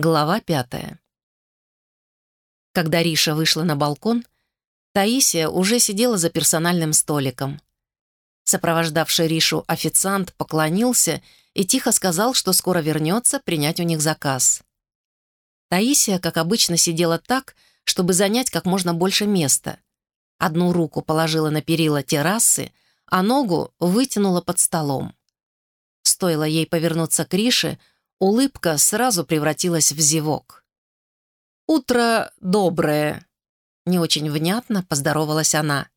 Глава пятая. Когда Риша вышла на балкон, Таисия уже сидела за персональным столиком. Сопровождавший Ришу официант поклонился и тихо сказал, что скоро вернется принять у них заказ. Таисия, как обычно, сидела так, чтобы занять как можно больше места. Одну руку положила на перила террасы, а ногу вытянула под столом. Стоило ей повернуться к Рише, улыбка сразу превратилась в зевок. «Утро доброе», — не очень внятно поздоровалась она.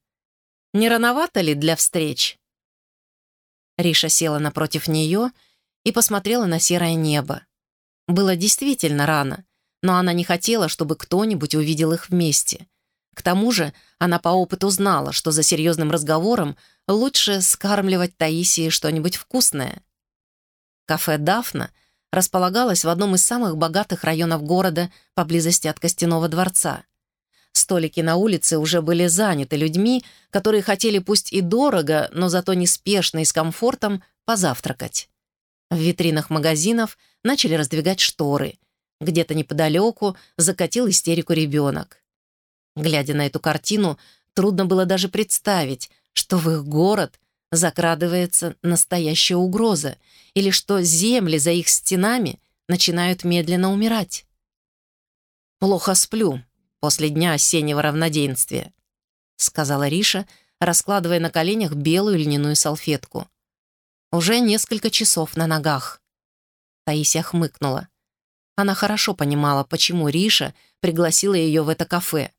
«Не рановато ли для встреч?» Риша села напротив нее и посмотрела на серое небо. Было действительно рано, но она не хотела, чтобы кто-нибудь увидел их вместе. К тому же она по опыту знала, что за серьезным разговором лучше скармливать Таисии что-нибудь вкусное. Кафе «Дафна» располагалось в одном из самых богатых районов города поблизости от Костяного дворца. Столики на улице уже были заняты людьми, которые хотели пусть и дорого, но зато неспешно и с комфортом позавтракать. В витринах магазинов начали раздвигать шторы. Где-то неподалеку закатил истерику ребенок. Глядя на эту картину, трудно было даже представить, что в их город закрадывается настоящая угроза, или что земли за их стенами начинают медленно умирать. «Плохо сплю после дня осеннего равноденствия», сказала Риша, раскладывая на коленях белую льняную салфетку. «Уже несколько часов на ногах». Таисия хмыкнула. Она хорошо понимала, почему Риша пригласила ее в это кафе.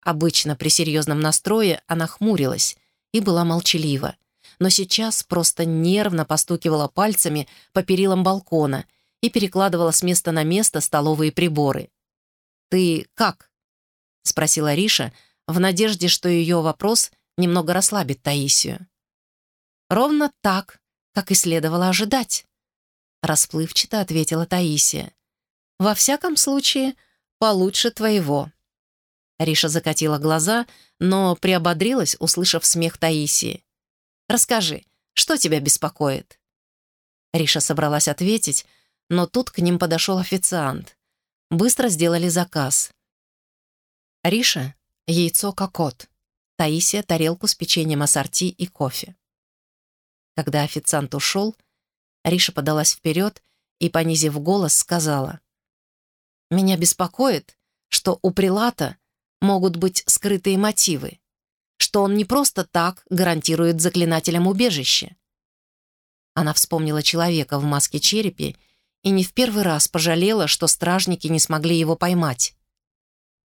Обычно при серьезном настрое она хмурилась и была молчалива но сейчас просто нервно постукивала пальцами по перилам балкона и перекладывала с места на место столовые приборы. «Ты как?» — спросила Риша, в надежде, что ее вопрос немного расслабит Таисию. «Ровно так, как и следовало ожидать», — расплывчато ответила Таисия. «Во всяком случае, получше твоего». Риша закатила глаза, но приободрилась, услышав смех Таисии. Расскажи, что тебя беспокоит?» Риша собралась ответить, но тут к ним подошел официант. Быстро сделали заказ. Риша — яйцо кокот, Таисия — тарелку с печеньем ассорти и кофе. Когда официант ушел, Риша подалась вперед и, понизив голос, сказала, «Меня беспокоит, что у Прилата могут быть скрытые мотивы что он не просто так гарантирует заклинателям убежище. Она вспомнила человека в маске черепи и не в первый раз пожалела, что стражники не смогли его поймать.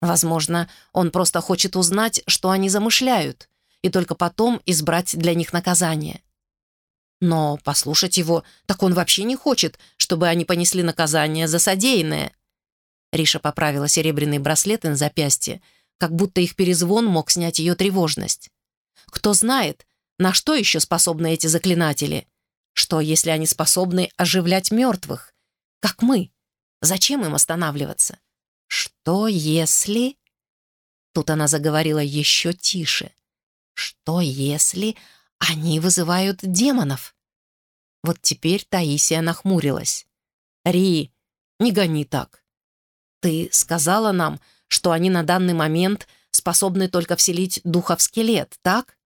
Возможно, он просто хочет узнать, что они замышляют, и только потом избрать для них наказание. Но послушать его, так он вообще не хочет, чтобы они понесли наказание за содеянное. Риша поправила серебряный браслет на запястье как будто их перезвон мог снять ее тревожность. Кто знает, на что еще способны эти заклинатели? Что, если они способны оживлять мертвых? Как мы? Зачем им останавливаться? Что, если... Тут она заговорила еще тише. Что, если они вызывают демонов? Вот теперь Таисия нахмурилась. «Ри, не гони так. Ты сказала нам, что они на данный момент способны только вселить духа в скелет, так?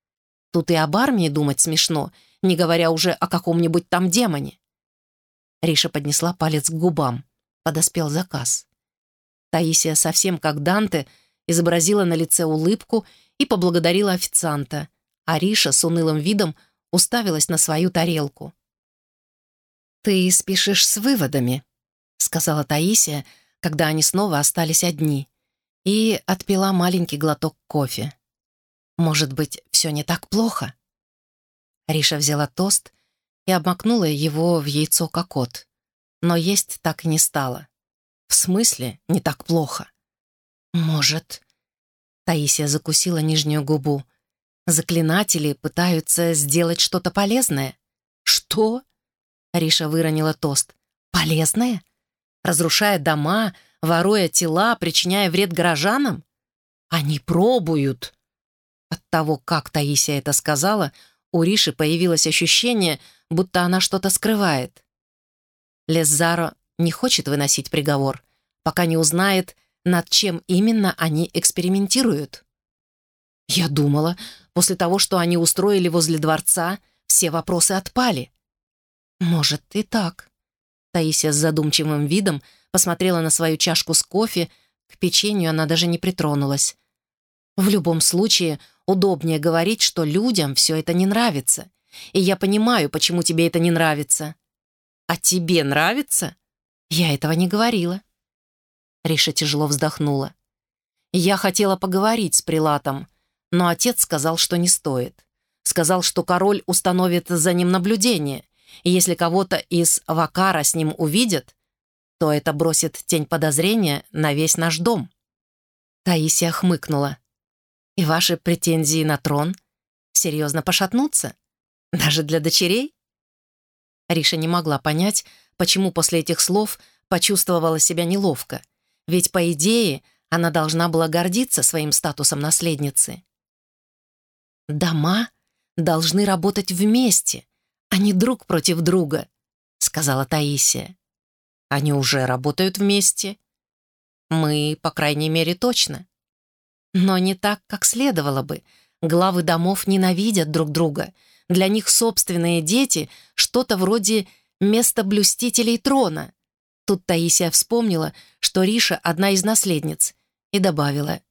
Тут и об армии думать смешно, не говоря уже о каком-нибудь там демоне. Риша поднесла палец к губам. Подоспел заказ. Таисия совсем как Данте изобразила на лице улыбку и поблагодарила официанта, а Риша с унылым видом уставилась на свою тарелку. «Ты спешишь с выводами», — сказала Таисия, когда они снова остались одни и отпила маленький глоток кофе. «Может быть, все не так плохо?» Риша взяла тост и обмакнула его в яйцо кокот, но есть так и не стала. «В смысле не так плохо?» «Может...» Таисия закусила нижнюю губу. «Заклинатели пытаются сделать что-то полезное». «Что?» Риша выронила тост. «Полезное? Разрушая дома, воруя тела, причиняя вред горожанам? Они пробуют. От того, как Таисия это сказала, у Риши появилось ощущение, будто она что-то скрывает. Лезаро не хочет выносить приговор, пока не узнает, над чем именно они экспериментируют. Я думала, после того, что они устроили возле дворца, все вопросы отпали. Может, и так. Таисия с задумчивым видом посмотрела на свою чашку с кофе, к печенью она даже не притронулась. В любом случае, удобнее говорить, что людям все это не нравится. И я понимаю, почему тебе это не нравится. А тебе нравится? Я этого не говорила. Риша тяжело вздохнула. Я хотела поговорить с Прилатом, но отец сказал, что не стоит. Сказал, что король установит за ним наблюдение, и если кого-то из Вакара с ним увидят, то это бросит тень подозрения на весь наш дом. Таисия хмыкнула. «И ваши претензии на трон серьезно пошатнутся? Даже для дочерей?» Риша не могла понять, почему после этих слов почувствовала себя неловко, ведь, по идее, она должна была гордиться своим статусом наследницы. «Дома должны работать вместе, а не друг против друга», — сказала Таисия. «Они уже работают вместе. Мы, по крайней мере, точно. Но не так, как следовало бы. Главы домов ненавидят друг друга. Для них собственные дети — что-то вроде местоблюстителей трона». Тут Таисия вспомнила, что Риша — одна из наследниц, и добавила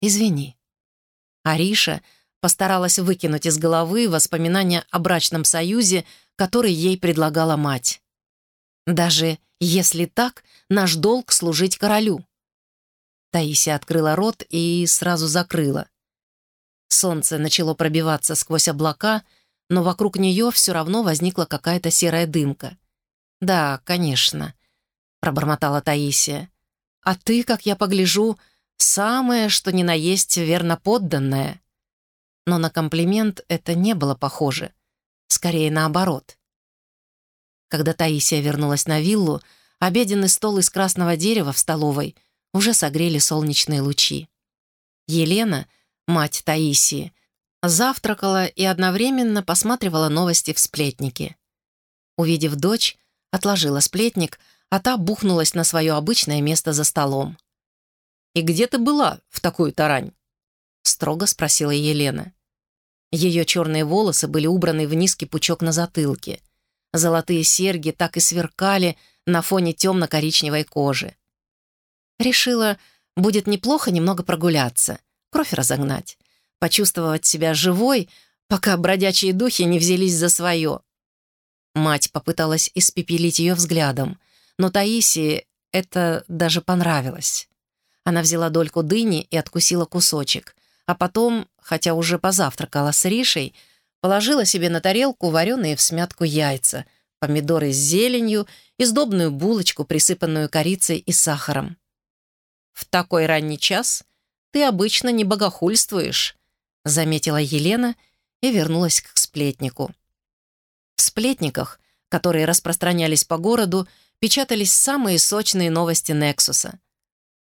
«Извини». А Риша — Постаралась выкинуть из головы воспоминания о брачном союзе, который ей предлагала мать. «Даже если так, наш долг — служить королю». Таисия открыла рот и сразу закрыла. Солнце начало пробиваться сквозь облака, но вокруг нее все равно возникла какая-то серая дымка. «Да, конечно», — пробормотала Таисия. «А ты, как я погляжу, самое, что ни на есть верно подданное но на комплимент это не было похоже. Скорее наоборот. Когда Таисия вернулась на виллу, обеденный стол из красного дерева в столовой уже согрели солнечные лучи. Елена, мать Таисии, завтракала и одновременно посматривала новости в сплетнике. Увидев дочь, отложила сплетник, а та бухнулась на свое обычное место за столом. «И где ты была в такую тарань?» — строго спросила Елена. Ее черные волосы были убраны в низкий пучок на затылке. Золотые серьги так и сверкали на фоне темно-коричневой кожи. Решила, будет неплохо немного прогуляться, кровь разогнать, почувствовать себя живой, пока бродячие духи не взялись за свое. Мать попыталась испепелить ее взглядом, но Таисии это даже понравилось. Она взяла дольку дыни и откусила кусочек, а потом, хотя уже позавтракала с Ришей, положила себе на тарелку вареные в смятку яйца, помидоры с зеленью и сдобную булочку, присыпанную корицей и сахаром. «В такой ранний час ты обычно не богохульствуешь», заметила Елена и вернулась к сплетнику. В сплетниках, которые распространялись по городу, печатались самые сочные новости Нексуса.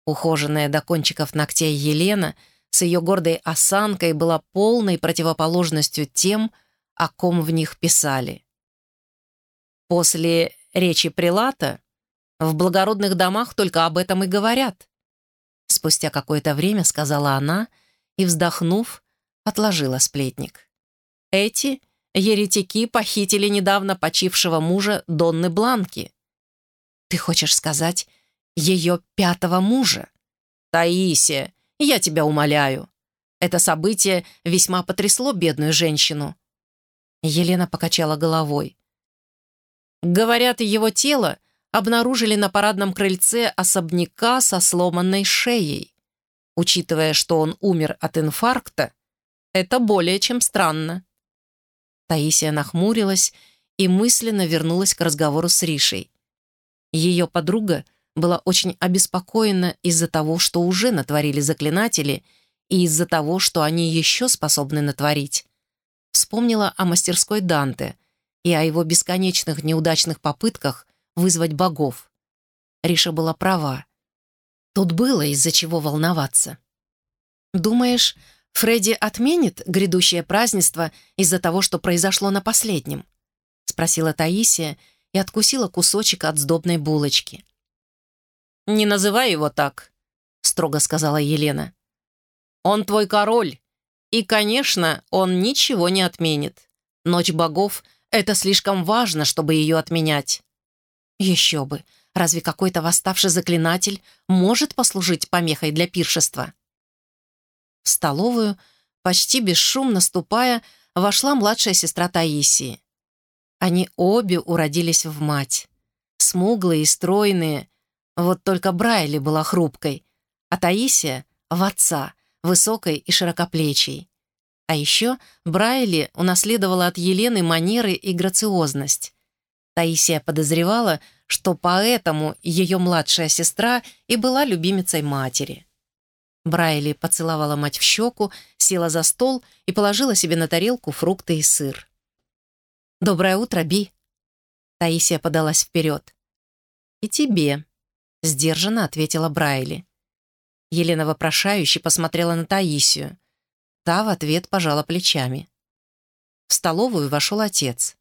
Ухоженная до кончиков ногтей Елена — с ее гордой осанкой была полной противоположностью тем, о ком в них писали. После речи Прилата в благородных домах только об этом и говорят. Спустя какое-то время сказала она и, вздохнув, отложила сплетник. Эти еретики похитили недавно почившего мужа Донны Бланки. Ты хочешь сказать, ее пятого мужа? Таисия, я тебя умоляю. Это событие весьма потрясло бедную женщину». Елена покачала головой. Говорят, его тело обнаружили на парадном крыльце особняка со сломанной шеей. Учитывая, что он умер от инфаркта, это более чем странно. Таисия нахмурилась и мысленно вернулась к разговору с Ришей. Ее подруга была очень обеспокоена из-за того, что уже натворили заклинатели, и из-за того, что они еще способны натворить. Вспомнила о мастерской Данте и о его бесконечных неудачных попытках вызвать богов. Риша была права. Тут было из-за чего волноваться. «Думаешь, Фредди отменит грядущее празднество из-за того, что произошло на последнем?» — спросила Таисия и откусила кусочек от сдобной булочки. «Не называй его так», — строго сказала Елена. «Он твой король, и, конечно, он ничего не отменит. Ночь богов — это слишком важно, чтобы ее отменять». «Еще бы! Разве какой-то восставший заклинатель может послужить помехой для пиршества?» В столовую, почти бесшумно ступая, вошла младшая сестра Таисии. Они обе уродились в мать. Смуглые и стройные, вот только Брайли была хрупкой, а Таисия — в отца, высокой и широкоплечей. А еще Брайли унаследовала от Елены манеры и грациозность. Таисия подозревала, что поэтому ее младшая сестра и была любимицей матери. Брайли поцеловала мать в щеку, села за стол и положила себе на тарелку фрукты и сыр. «Доброе утро, Би!» Таисия подалась вперед. «И тебе», Сдержанно ответила Брайли. Елена вопрошающе посмотрела на Таисию. Та в ответ пожала плечами. В столовую вошел отец.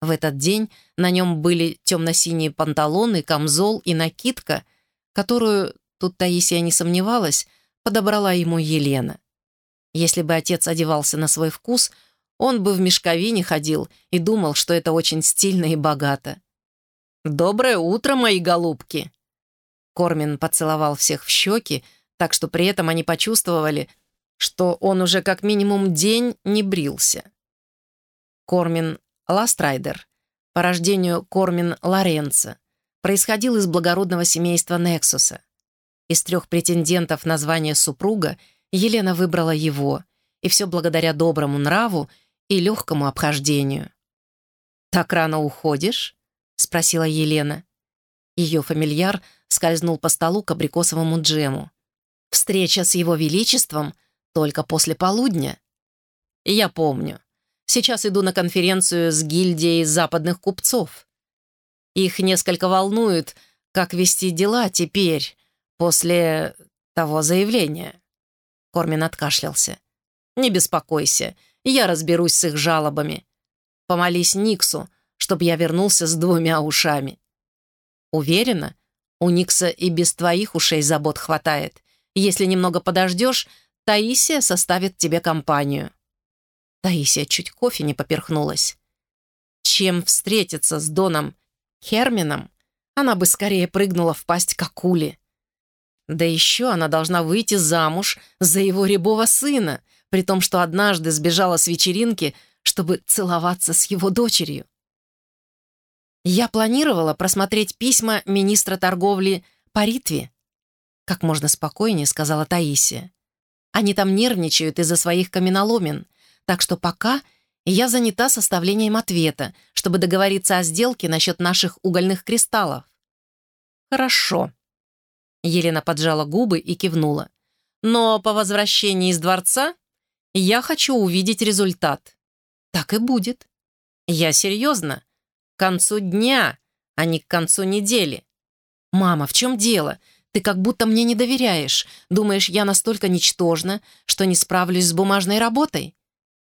В этот день на нем были темно-синие панталоны, камзол и накидка, которую, тут Таисия не сомневалась, подобрала ему Елена. Если бы отец одевался на свой вкус, он бы в мешковине ходил и думал, что это очень стильно и богато. «Доброе утро, мои голубки!» Кормин поцеловал всех в щеки, так что при этом они почувствовали, что он уже как минимум день не брился. Кормин Ластрайдер, по рождению Кормин Лоренцо, происходил из благородного семейства Нексуса. Из трех претендентов на звание супруга Елена выбрала его, и все благодаря доброму нраву и легкому обхождению. «Так рано уходишь?» — спросила Елена. Ее фамильяр скользнул по столу к абрикосовому джему. «Встреча с его величеством только после полудня». «Я помню. Сейчас иду на конференцию с гильдией западных купцов. Их несколько волнует, как вести дела теперь, после того заявления». Кормин откашлялся. «Не беспокойся, я разберусь с их жалобами. Помолись Никсу, чтобы я вернулся с двумя ушами». Уверена, у Никса и без твоих ушей забот хватает. Если немного подождешь, Таисия составит тебе компанию». Таисия чуть кофе не поперхнулась. Чем встретиться с Доном Хермином, она бы скорее прыгнула в пасть к акуле. Да еще она должна выйти замуж за его рябого сына, при том, что однажды сбежала с вечеринки, чтобы целоваться с его дочерью. Я планировала просмотреть письма министра торговли по Ритве. Как можно спокойнее, сказала Таисия. Они там нервничают из-за своих каменоломен, так что пока я занята составлением ответа, чтобы договориться о сделке насчет наших угольных кристаллов. Хорошо. Елена поджала губы и кивнула. Но по возвращении из дворца я хочу увидеть результат. Так и будет. Я серьезно к концу дня, а не к концу недели. «Мама, в чем дело? Ты как будто мне не доверяешь. Думаешь, я настолько ничтожна, что не справлюсь с бумажной работой?»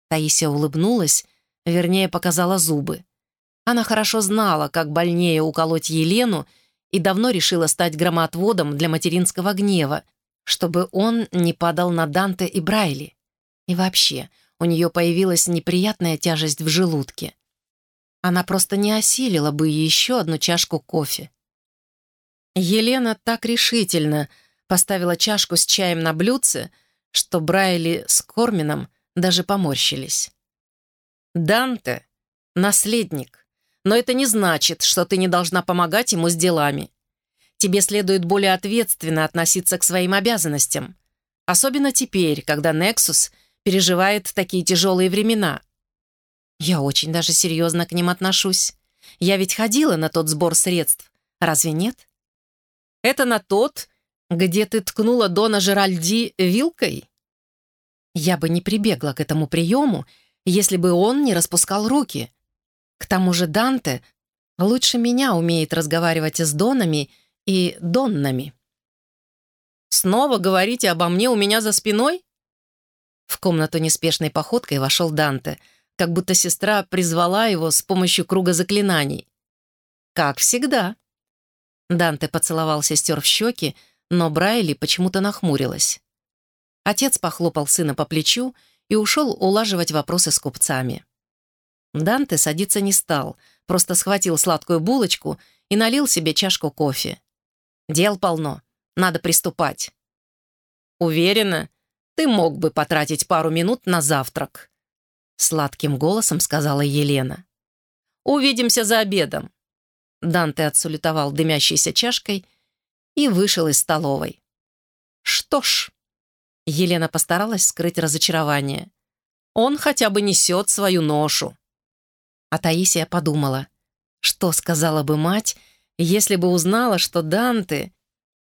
Таисия улыбнулась, вернее, показала зубы. Она хорошо знала, как больнее уколоть Елену, и давно решила стать громоотводом для материнского гнева, чтобы он не падал на Данте и Брайли. И вообще, у нее появилась неприятная тяжесть в желудке. Она просто не осилила бы еще одну чашку кофе. Елена так решительно поставила чашку с чаем на блюдце, что Брайли с Кормином даже поморщились. «Данте — наследник, но это не значит, что ты не должна помогать ему с делами. Тебе следует более ответственно относиться к своим обязанностям, особенно теперь, когда Нексус переживает такие тяжелые времена», я очень даже серьезно к ним отношусь. Я ведь ходила на тот сбор средств. Разве нет? Это на тот, где ты ткнула Дона Жеральди вилкой? Я бы не прибегла к этому приему, если бы он не распускал руки. К тому же Данте лучше меня умеет разговаривать с Донами и Доннами. «Снова говорите обо мне у меня за спиной?» В комнату неспешной походкой вошел Данте — как будто сестра призвала его с помощью круга заклинаний. «Как всегда». Данте поцеловал сестер в щеки, но Брайли почему-то нахмурилась. Отец похлопал сына по плечу и ушел улаживать вопросы с купцами. Данте садиться не стал, просто схватил сладкую булочку и налил себе чашку кофе. «Дел полно, надо приступать». «Уверена, ты мог бы потратить пару минут на завтрак», сладким голосом сказала Елена. «Увидимся за обедом». Данте отсулетовал дымящейся чашкой и вышел из столовой. «Что ж...» Елена постаралась скрыть разочарование. «Он хотя бы несет свою ношу». А Таисия подумала, что сказала бы мать, если бы узнала, что Данте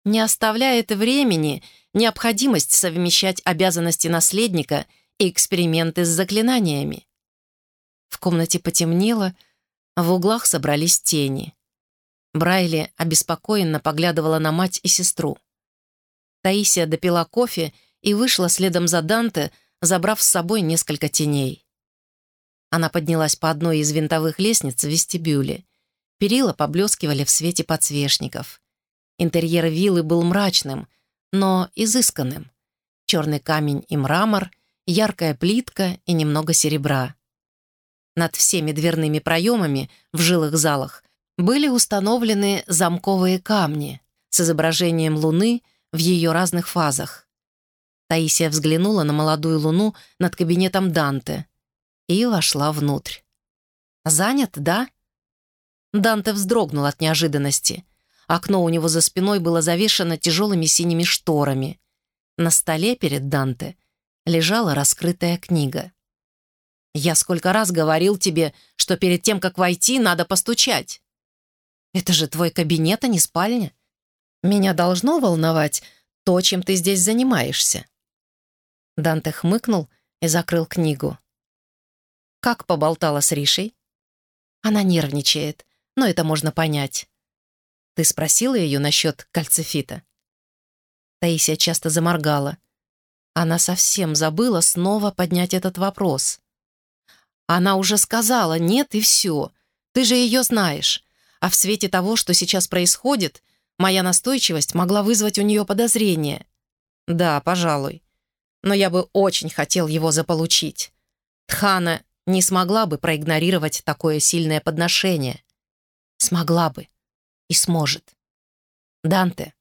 не оставляет времени необходимость совмещать обязанности наследника и эксперименты с заклинаниями. В комнате потемнело, в углах собрались тени. Брайли обеспокоенно поглядывала на мать и сестру. Таисия допила кофе и вышла следом за Данте, забрав с собой несколько теней. Она поднялась по одной из винтовых лестниц в вестибюле. Перила поблескивали в свете подсвечников. Интерьер виллы был мрачным, но изысканным. Черный камень и мрамор, яркая плитка и немного серебра. Над всеми дверными проемами в жилых залах были установлены замковые камни с изображением Луны в ее разных фазах. Таисия взглянула на молодую Луну над кабинетом Данте и вошла внутрь. «Занят, да?» Данте вздрогнул от неожиданности. Окно у него за спиной было завешено тяжелыми синими шторами. На столе перед Данте лежала раскрытая книга. «Я сколько раз говорил тебе, что перед тем, как войти, надо постучать. Это же твой кабинет, а не спальня. Меня должно волновать то, чем ты здесь занимаешься». Данте хмыкнул и закрыл книгу. «Как поболтала с Ришей?» «Она нервничает, но это можно понять. Ты спросила ее насчет кальцифита?» Таисия часто заморгала. Она совсем забыла снова поднять этот вопрос. «Она уже сказала нет и все. Ты же ее знаешь. А в свете того, что сейчас происходит, моя настойчивость могла вызвать у нее подозрение. Да, пожалуй. Но я бы очень хотел его заполучить. Тхана не смогла бы проигнорировать такое сильное подношение. Смогла бы. И сможет. Данте.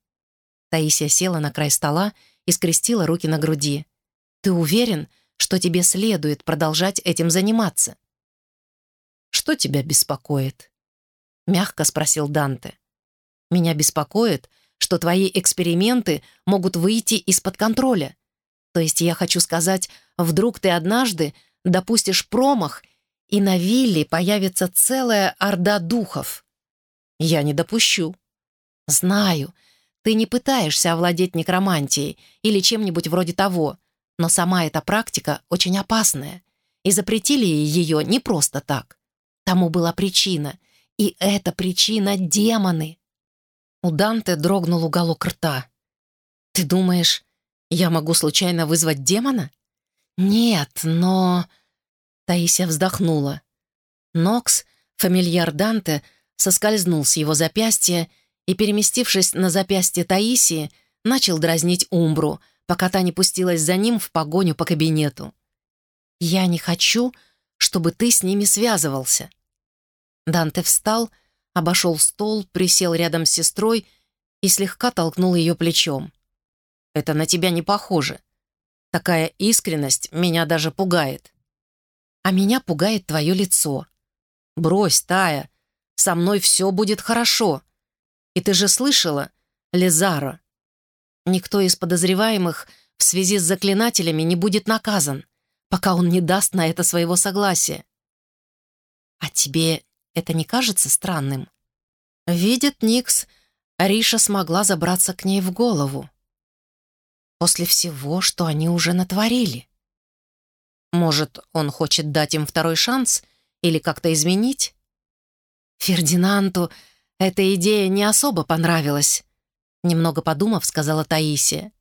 Таисия села на край стола и скрестила руки на груди. «Ты уверен, что тебе следует продолжать этим заниматься?» «Что тебя беспокоит?» — мягко спросил Данте. «Меня беспокоит, что твои эксперименты могут выйти из-под контроля. То есть я хочу сказать, вдруг ты однажды допустишь промах, и на вилле появится целая орда духов. Я не допущу. Знаю, ты не пытаешься овладеть некромантией или чем-нибудь вроде того, но сама эта практика очень опасная, и запретили ее не просто так. Тому была причина — и эта причина — демоны. У Данте дрогнул уголок рта. «Ты думаешь, я могу случайно вызвать демона?» «Нет, но...» Таисия вздохнула. Нокс, фамильяр Данте, соскользнул с его запястья и, переместившись на запястье Таисии, начал дразнить Умбру, пока та не пустилась за ним в погоню по кабинету. «Я не хочу, чтобы ты с ними связывался. Данте встал, обошел стол, присел рядом с сестрой и слегка толкнул ее плечом. «Это на тебя не похоже. Такая искренность меня даже пугает. А меня пугает твое лицо. Брось, Тая, со мной все будет хорошо. И ты же слышала, Лезара, никто из подозреваемых в связи с заклинателями не будет наказан, пока он не даст на это своего согласия. А тебе это не кажется странным? Видит Никс, Ариша смогла забраться к ней в голову. После всего, что они уже натворили. Может, он хочет дать им второй шанс или как-то изменить? Фердинанду эта идея не особо понравилась. Немного подумав, сказала Таисия.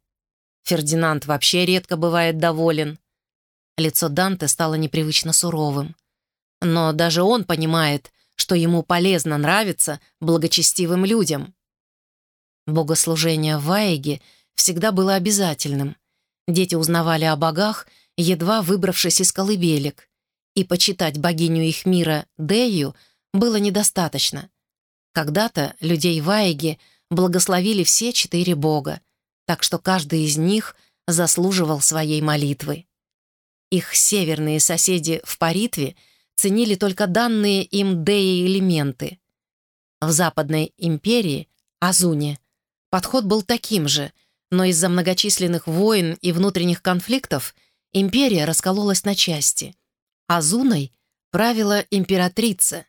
Фердинанд вообще редко бывает доволен. Лицо Данте стало непривычно суровым. Но даже он понимает, что ему полезно нравиться благочестивым людям. Богослужение в Ваеге всегда было обязательным. Дети узнавали о богах, едва выбравшись из колыбелек, и почитать богиню их мира Дею было недостаточно. Когда-то людей Ваеги благословили все четыре бога, так что каждый из них заслуживал своей молитвы. Их северные соседи в Паритве ценили только данные им Деи элементы. В Западной империи, Азуне, подход был таким же, но из-за многочисленных войн и внутренних конфликтов империя раскололась на части. Азуной правила императрица.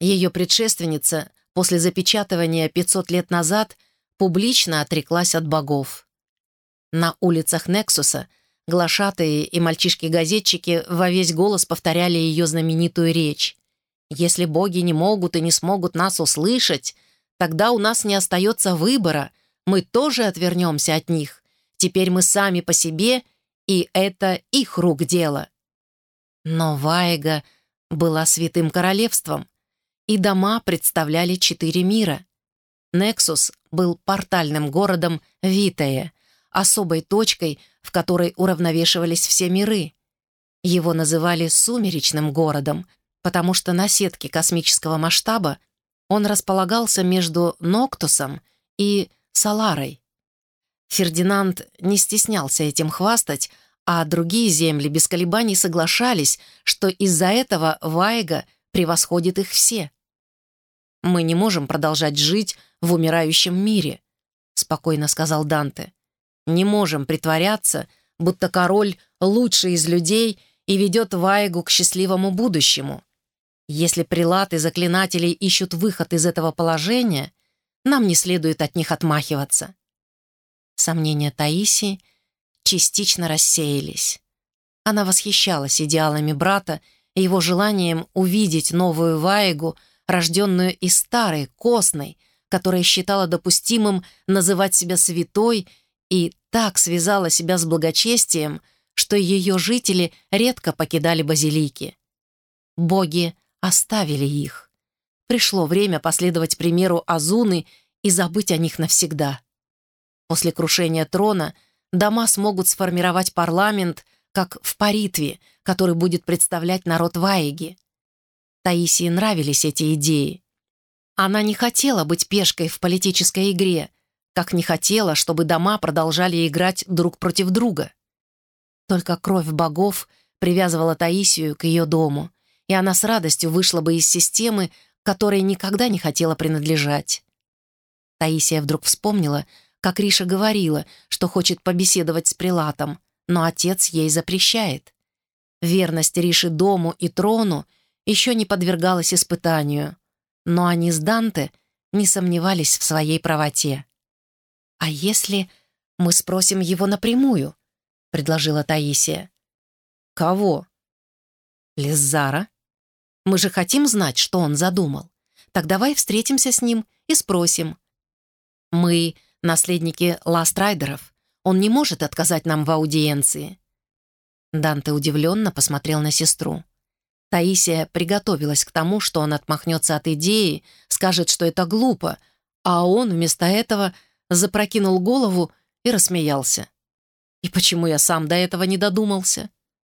Ее предшественница после запечатывания 500 лет назад публично отреклась от богов. На улицах Нексуса глашатые и мальчишки-газетчики во весь голос повторяли ее знаменитую речь. «Если боги не могут и не смогут нас услышать, тогда у нас не остается выбора, мы тоже отвернемся от них. Теперь мы сами по себе, и это их рук дело». Но Ваега была святым королевством, и дома представляли четыре мира. Нексус был портальным городом Витая, особой точкой, в которой уравновешивались все миры. Его называли «сумеречным городом», потому что на сетке космического масштаба он располагался между Ноктусом и Саларой. Фердинанд не стеснялся этим хвастать, а другие земли без колебаний соглашались, что из-за этого Вайга превосходит их все. «Мы не можем продолжать жить в умирающем мире», — спокойно сказал Данте. «Не можем притворяться, будто король лучший из людей и ведет Вайгу к счастливому будущему. Если прилаты заклинателей ищут выход из этого положения, нам не следует от них отмахиваться». Сомнения Таисии частично рассеялись. Она восхищалась идеалами брата и его желанием увидеть новую Ваегу — рожденную из старой, костной, которая считала допустимым называть себя святой и так связала себя с благочестием, что ее жители редко покидали базилики. Боги оставили их. Пришло время последовать примеру Азуны и забыть о них навсегда. После крушения трона дома смогут сформировать парламент, как в Паритве, который будет представлять народ Ваеги. Таисии нравились эти идеи. Она не хотела быть пешкой в политической игре, как не хотела, чтобы дома продолжали играть друг против друга. Только кровь богов привязывала Таисию к ее дому, и она с радостью вышла бы из системы, которой никогда не хотела принадлежать. Таисия вдруг вспомнила, как Риша говорила, что хочет побеседовать с прилатом, но отец ей запрещает. Верность Риши дому и трону еще не подвергалась испытанию, но они с Данте не сомневались в своей правоте. «А если мы спросим его напрямую?» — предложила Таисия. «Кого?» «Лизара. Мы же хотим знать, что он задумал. Так давай встретимся с ним и спросим. Мы — наследники Ластрайдеров. Он не может отказать нам в аудиенции». Данте удивленно посмотрел на сестру. Таисия приготовилась к тому, что он отмахнется от идеи, скажет, что это глупо, а он вместо этого запрокинул голову и рассмеялся. «И почему я сам до этого не додумался?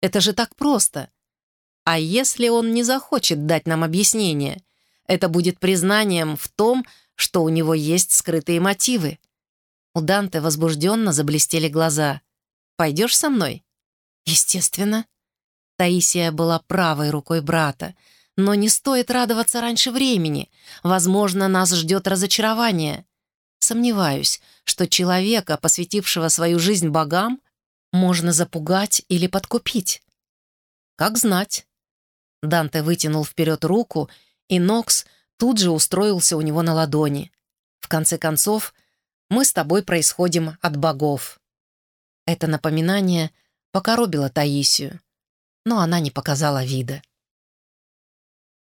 Это же так просто. А если он не захочет дать нам объяснение? Это будет признанием в том, что у него есть скрытые мотивы». У Данте возбужденно заблестели глаза. «Пойдешь со мной?» «Естественно», Таисия была правой рукой брата. Но не стоит радоваться раньше времени. Возможно, нас ждет разочарование. Сомневаюсь, что человека, посвятившего свою жизнь богам, можно запугать или подкупить. Как знать. Данте вытянул вперед руку, и Нокс тут же устроился у него на ладони. В конце концов, мы с тобой происходим от богов. Это напоминание покоробило Таисию но она не показала вида.